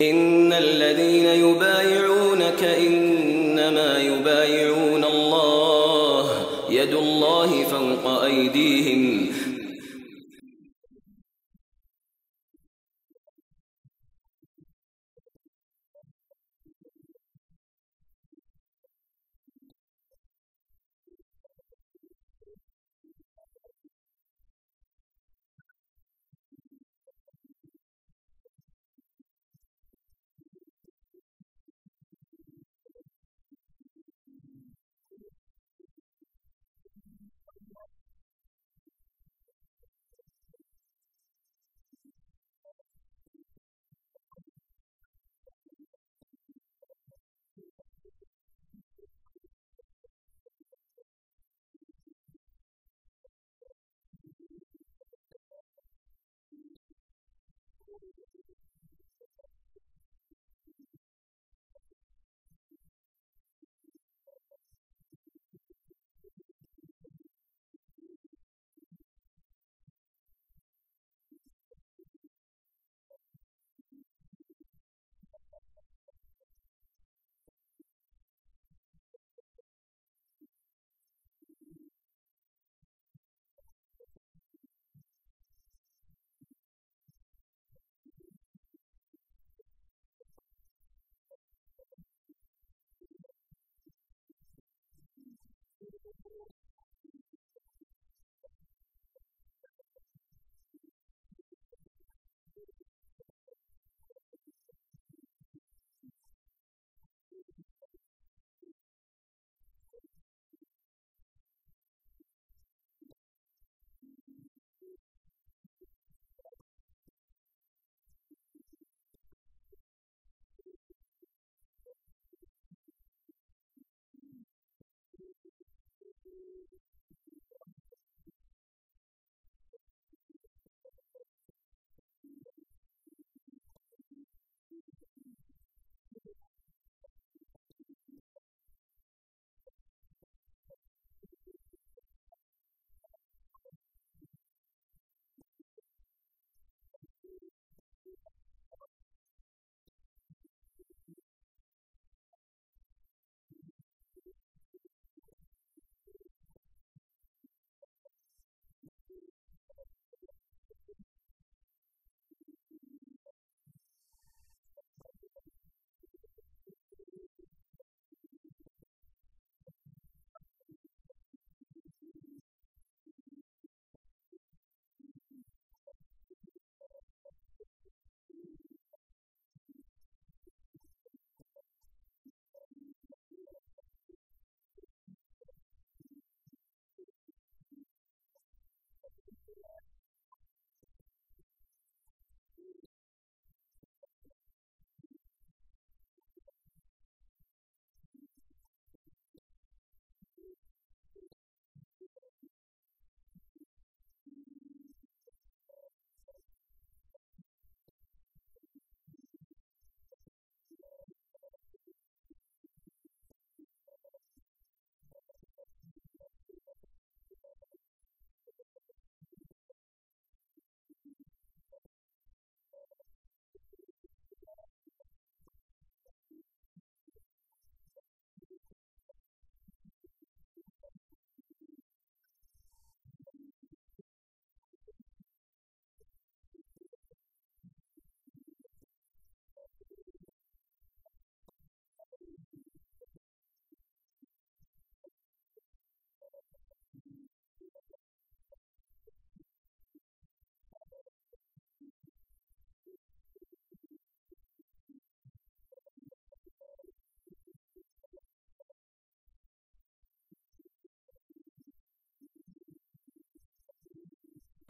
إن الذين يبايعونك إنما يبايعون الله يد الله فوق أيديهم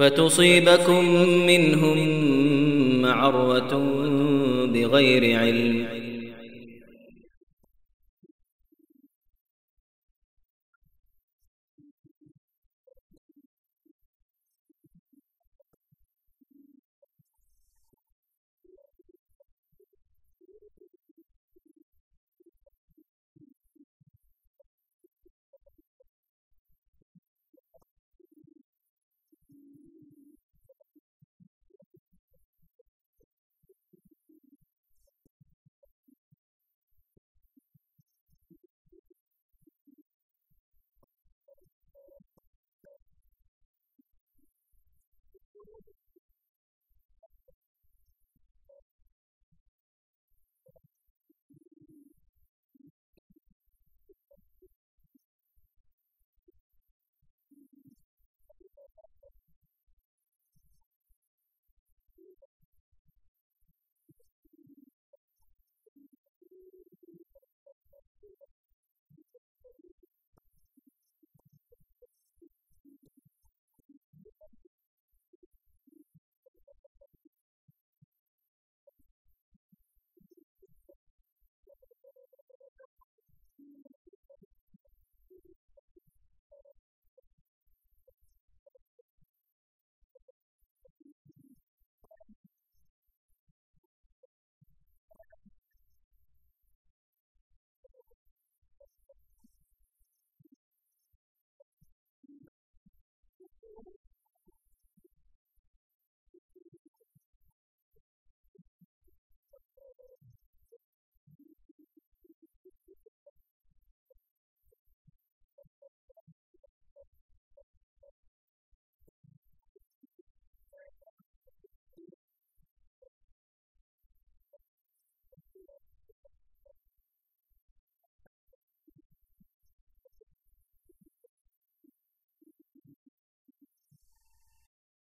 فتصيبكم منهم معرة بغير علم.